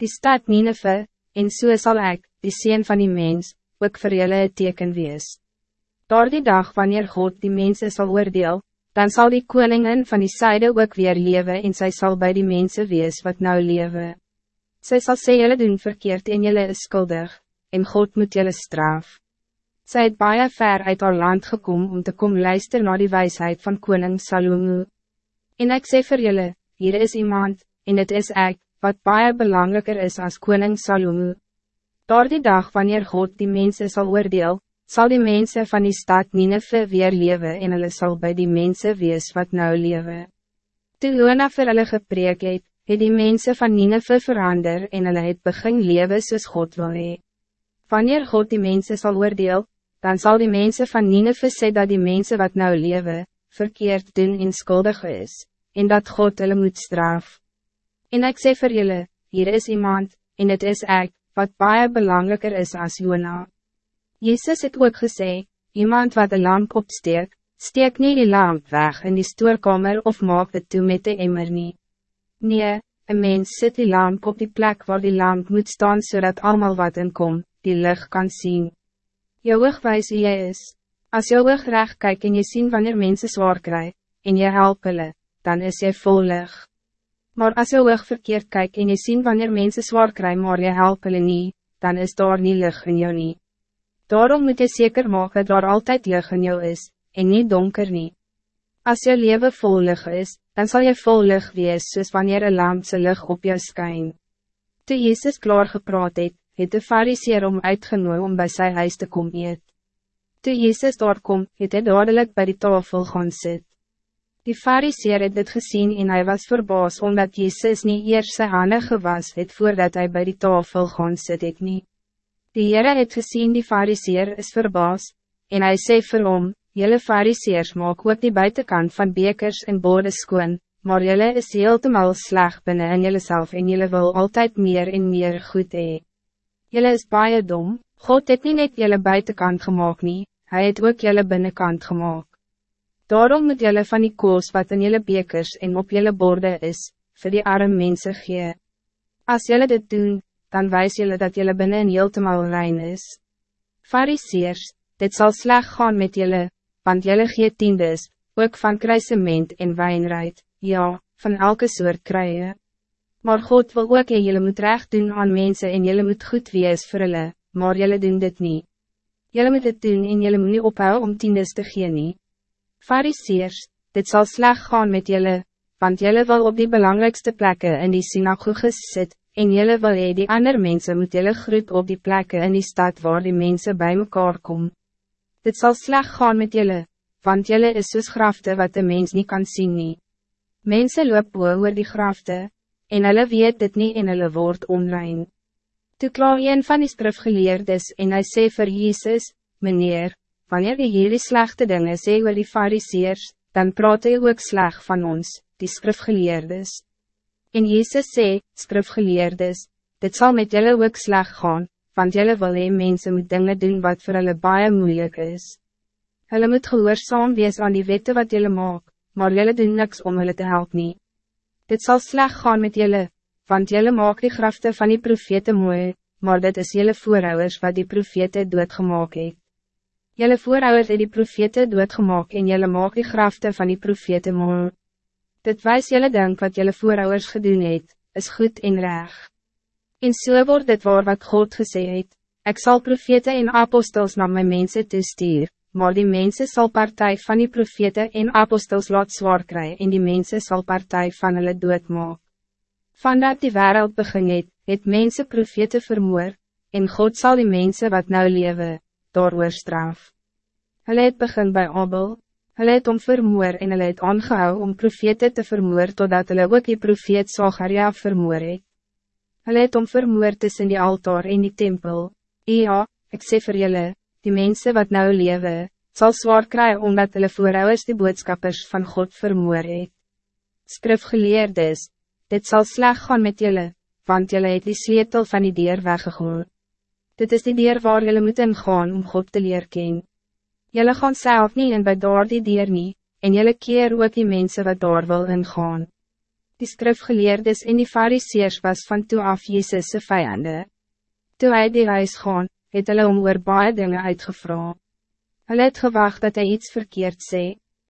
die stad Nineve, en so sal ek, die Seen van die mens, ook vir julle een teken wees. Door die dag wanneer God die mensen zal oordeel, dan zal die koningin van die zijde ook weer leven en zij zal bij die mensen wees wat nou leven. Zij zal sê julle doen verkeerd en julle is skuldig, en God moet julle straf. Zij het baie ver uit haar land gekomen om te komen luisteren naar die wijsheid van koning Salomo. En ik sê vir julle, hier is iemand, en het is ik, wat baie belangrijker is als koning Salomo. Door die dag wanneer God die mensen zal oordeel, zal die mensen van die stad Nineve weer leven en hulle sal bij die mensen wees wat nou leven. Toe Jona vir hulle gepreek het, het die mensen van Nineve verander en hulle het begin leven soos God wil hee. Wanneer God die mensen zal oordeel, dan zal die mensen van Nineve sê dat die mensen wat nou leven, verkeerd doen en skuldig is, en dat God hulle moet straf. En ik zeg voor jullie, hier is iemand, en het is ik, wat baie belangrijker is als Jona. Jezus het ook gezegd, iemand wat de lamp opsteek, steek niet die lamp weg in die stoorkamer of maak het toe met de emmer nie. Nee, een mens zet die lamp op die plek waar die lamp moet staan zodat allemaal wat in kom, die licht kan zien. Jou oog wijs wie jy is. Als jou oog recht kyk en je zien wanneer mensen zwaar krijgen, en je help hulle, dan is jy vol licht. Maar als je oog verkeerd kijkt en je ziet wanneer mensen zwaar krijgen maar je helpt hulle niet, dan is daar niet lucht in jou niet. Daarom moet je zeker maken dat er altijd lucht in jou is, en niet donker niet. Als je leven vol lucht is, dan zal je vol lucht wees soos wanneer een lamp zijn lucht op jou schijnt. Toen Jezus klaar gepraat het, het de fariseer om uitgenooi om bij zijn huis te komen eet. Toen Jezus daar kom, het hy dadelijk bij die tafel gaan sit. Die fariseer het dit gezien en hij was verbaas omdat Jezus niet eerst sy hande gewas het voordat hij bij die tafel gaan sit het nie. Die Heere het gezien die fariseer is verbaas, en hij sê vir hom, Jylle fariseers maak ook die buitenkant van bekers en bode skoon, maar jylle is heeltemal sleg binnen in jylle self en jylle wil altijd meer en meer goed hee. Jylle is baie dom, God het niet net jylle buitenkant gemaakt nie, hij het ook jylle binnenkant gemaakt. Daarom moet jullie van die koos wat in jullie bekers en op jullie borden is, voor die arme mensen gee. Als jullie dit doen, dan wijs jullie dat jullie binnen heeltemal rein is. Fariseers, dit zal slecht gaan met jullie, want jullie gee tiendes, ook van kruisement en wijnrijd, ja, van elke soort kruie. Maar God wil ook en jullie moet recht doen aan mensen en jullie moet goed wees vir hulle, maar jullie doen dit niet. Jullie moet dit doen en jullie moet niet ophouden om tiendes te gee nie. Fariseers, dit zal slecht gaan met jullie, want jullie wil op die belangrijkste plekken in die synagoges sit, en jullie wil hee die ander mensen moet jullie groep op die plekken in die stad waar die mensen bij elkaar komen. Dit zal slecht gaan met jullie, want jullie is soos grafte wat de mens niet kan zien nie. Mensen loop oor die grafte, en hulle weet dit niet in hulle woord online. Toe klaar een van die skrifgeleerdes en hy sê vir Jezus, Meneer, wanneer jy hierdie slechte dingen sê oor die fariseers, dan praat hy ook sleg van ons, die skrifgeleerdes. En Jezus sê, skrifgeleerdes, dit zal met jullie ook sleg gaan, want jullie wil hee mense moet dingen doen wat voor hulle baie moeilijk is. Hulle moet gehoorzaam wees aan die wette wat jullie maak, maar jullie doen niks om hulle te helpen. nie. Dit zal sleg gaan met jullie, want jullie maak die grafte van die profete mooi, maar dit is jullie voorouders wat die profete doodgemaak het. Jelle voorouders het die profete doodgemaak en jelle maak die grafte van die profete mooi. Dit wijs jelle denk wat jelle voorouders gedoen het, is goed en reg. En so word dit waar wat God gesê het, ek sal profete en apostels na my mense toestuur, maar die mense sal partij van die profete en apostels laat zwaar kry en die mense sal partij van hulle doodmaak. Vandat die wereld begin het, het mense profete vermoor, en God zal die mense wat nou leven, daar straf. Hulle het begin bij Abel, hulle het om vermoor en hulle het aangehou om profete te vermoor totdat hulle ook die profeet Zacharia vermoor het. Hulle het om vermoor tussen die altaar en die tempel. Ja, ik sê vir julle, die mensen wat nou lewe, zal zwaar krijgen omdat hulle voorouders die boodschappers van God vermoor het. Skrifgeleerdes, dit zal slecht gaan met julle, want julle het die sleutel van die dier weggegooid. Dit is die deur waar jullie moet ingaan om God te leer ken. Jullie gaan zelf niet in by daar die deur nie, en jullie keer ook die mensen wat daar wil ingaan. Die skrifgeleerdes en die fariseers was van toe af Jezus' vijanden. Toe hy die reis gaan, het hulle om oor baie dinge uitgevra. Hulle het gewacht dat hij iets verkeerd zei.